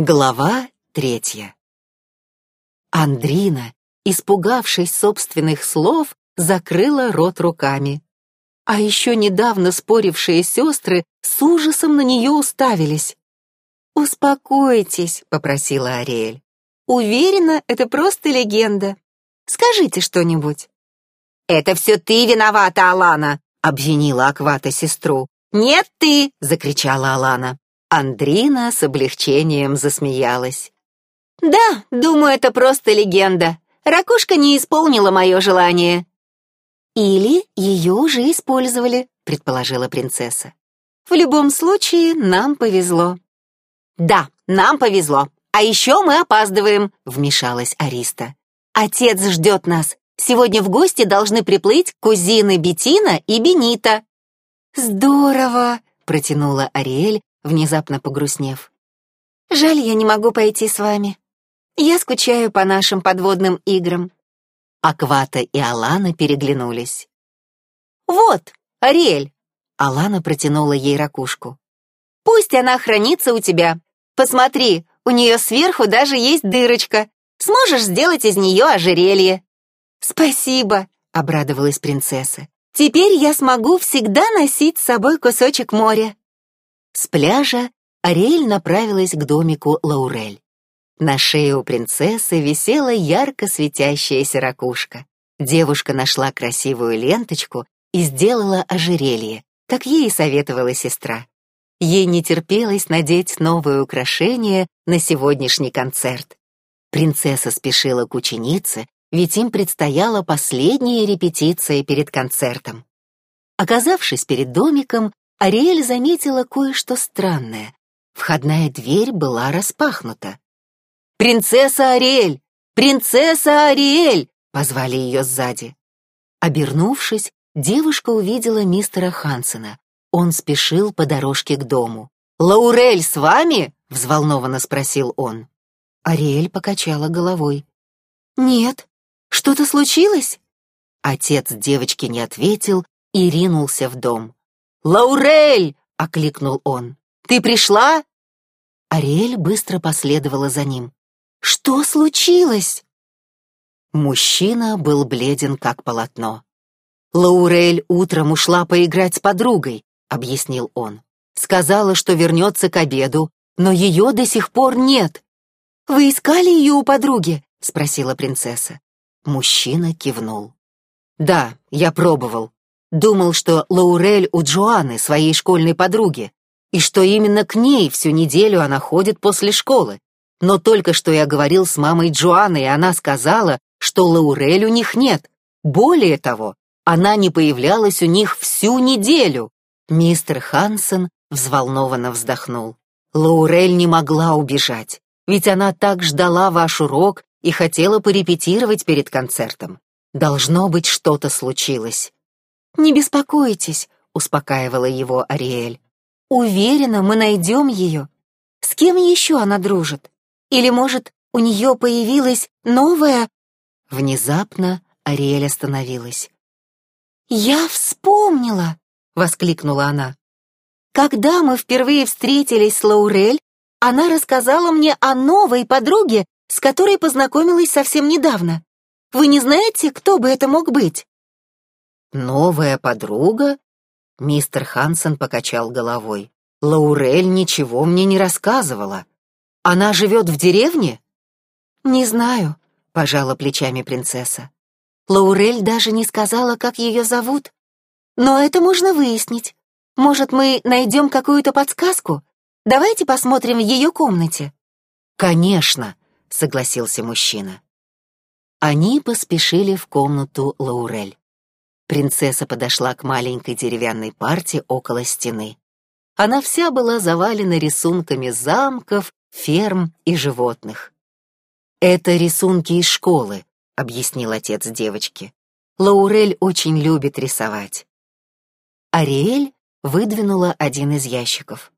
Глава третья. Андрина, испугавшись собственных слов, закрыла рот руками. А еще недавно спорившие сестры с ужасом на нее уставились. «Успокойтесь», — попросила Ариэль. «Уверена, это просто легенда. Скажите что-нибудь». «Это все ты виновата, Алана», — обвинила Аквата сестру. «Нет, ты!» — закричала Алана. Андрина с облегчением засмеялась. «Да, думаю, это просто легенда. Ракушка не исполнила мое желание». «Или ее уже использовали», — предположила принцесса. «В любом случае, нам повезло». «Да, нам повезло. А еще мы опаздываем», — вмешалась Ариста. «Отец ждет нас. Сегодня в гости должны приплыть кузины Бетина и Бенита». «Здорово!» — протянула Ариэль, внезапно погрустнев. «Жаль, я не могу пойти с вами. Я скучаю по нашим подводным играм». Аквата и Алана переглянулись. «Вот, Ариэль!» Алана протянула ей ракушку. «Пусть она хранится у тебя. Посмотри, у нее сверху даже есть дырочка. Сможешь сделать из нее ожерелье». «Спасибо», — обрадовалась принцесса. «Теперь я смогу всегда носить с собой кусочек моря». С пляжа Ариэль направилась к домику Лаурель. На шее у принцессы висела ярко светящаяся ракушка. Девушка нашла красивую ленточку и сделала ожерелье, как ей советовала сестра. Ей не терпелось надеть новое украшение на сегодняшний концерт. Принцесса спешила к ученице, ведь им предстояла последняя репетиция перед концертом. Оказавшись перед домиком, Ариэль заметила кое-что странное. Входная дверь была распахнута. «Принцесса Ариэль! Принцесса Ариэль!» — позвали ее сзади. Обернувшись, девушка увидела мистера Хансена. Он спешил по дорожке к дому. «Лаурель с вами?» — взволнованно спросил он. Ариэль покачала головой. «Нет. Что-то случилось?» Отец девочки не ответил и ринулся в дом. «Лаурель!» — окликнул он. «Ты пришла?» Ариэль быстро последовала за ним. «Что случилось?» Мужчина был бледен, как полотно. «Лаурель утром ушла поиграть с подругой», — объяснил он. «Сказала, что вернется к обеду, но ее до сих пор нет». «Вы искали ее у подруги?» — спросила принцесса. Мужчина кивнул. «Да, я пробовал. Думал, что Лаурель у Джоанны, своей школьной подруги, и что именно к ней всю неделю она ходит после школы. Но только что я говорил с мамой Джоанны, и она сказала, что Лаурель у них нет. Более того, она не появлялась у них всю неделю. Мистер Хансен взволнованно вздохнул. Лаурель не могла убежать, ведь она так ждала ваш урок и хотела порепетировать перед концертом. Должно быть, что-то случилось. «Не беспокойтесь», — успокаивала его Ариэль. «Уверена, мы найдем ее. С кем еще она дружит? Или, может, у нее появилась новая...» Внезапно Ариэль остановилась. «Я вспомнила!» — воскликнула она. «Когда мы впервые встретились с Лаурель, она рассказала мне о новой подруге, с которой познакомилась совсем недавно. Вы не знаете, кто бы это мог быть?» «Новая подруга?» Мистер Хансен покачал головой. «Лаурель ничего мне не рассказывала. Она живет в деревне?» «Не знаю», — пожала плечами принцесса. Лаурель даже не сказала, как ее зовут. Но это можно выяснить. Может, мы найдем какую-то подсказку? Давайте посмотрим в ее комнате». «Конечно», — согласился мужчина. Они поспешили в комнату Лаурель. Принцесса подошла к маленькой деревянной парте около стены. Она вся была завалена рисунками замков, ферм и животных. «Это рисунки из школы», — объяснил отец девочки. «Лаурель очень любит рисовать». Ариэль выдвинула один из ящиков.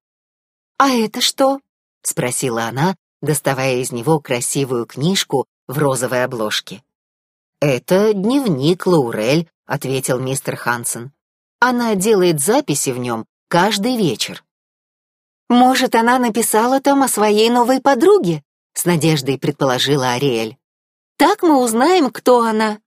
«А это что?» — спросила она, доставая из него красивую книжку в розовой обложке. «Это дневник Лаурель ответил мистер Хансен. Она делает записи в нем каждый вечер. Может, она написала там о своей новой подруге? С надеждой предположила Ариэль. Так мы узнаем, кто она.